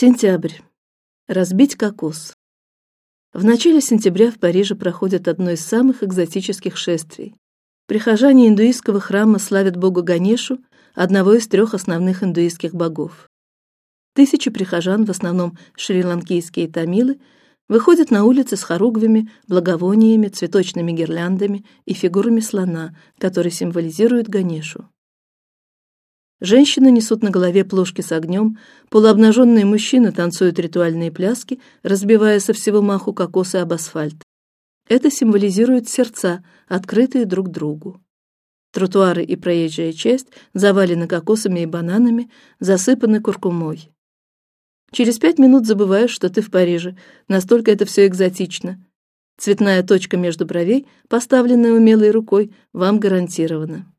Сентябрь. Разбить кокос. В начале сентября в Париже проходит одно из самых экзотических шествий. Прихожане индуистского храма славят бога Ганешу, одного из трех основных индуистских богов. Тысячи прихожан, в основном шри-ланкийские тамилы, выходят на улицы с хоругвями, благовониями, цветочными гирляндами и фигурами слона, который символизирует Ганешу. Женщины несут на голове плошки с огнем, полуобнаженные мужчины танцуют ритуальные пляски, разбивая со всего маху кокосы об асфальт. Это символизирует сердца, открытые друг другу. Тротуары и проезжая часть завалены кокосами и бананами, засыпаны куркумой. Через пять минут забываешь, что ты в Париже. Настолько это все экзотично. Цветная точка между бровей, поставленная умелой рукой, вам гарантирована.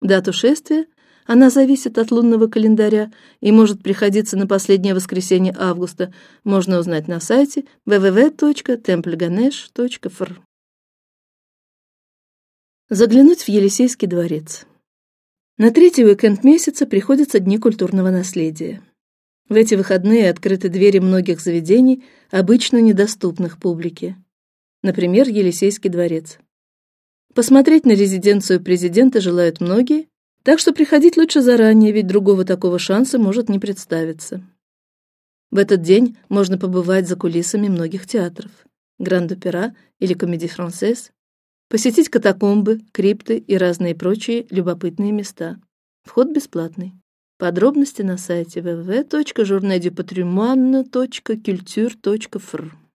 Дату шествия она зависит от лунного календаря и может приходиться на последнее воскресенье августа. Можно узнать на сайте www.templeganesh.fr. Заглянуть в Елисейский дворец. На третий уикенд месяца приходятся дни культурного наследия. В эти выходные открыты двери многих заведений, обычно недоступных публике. Например, Елисейский дворец. Посмотреть на резиденцию президента желают многие, так что приходить лучше заранее, ведь другого такого шанса может не представиться. В этот день можно побывать за кулисами многих театров, Гранд-опера или Комедий Францез, посетить катакомбы, крипты и разные прочие любопытные места. Вход бесплатный. Подробности на сайте www.journaldupatrimone.culture.fr.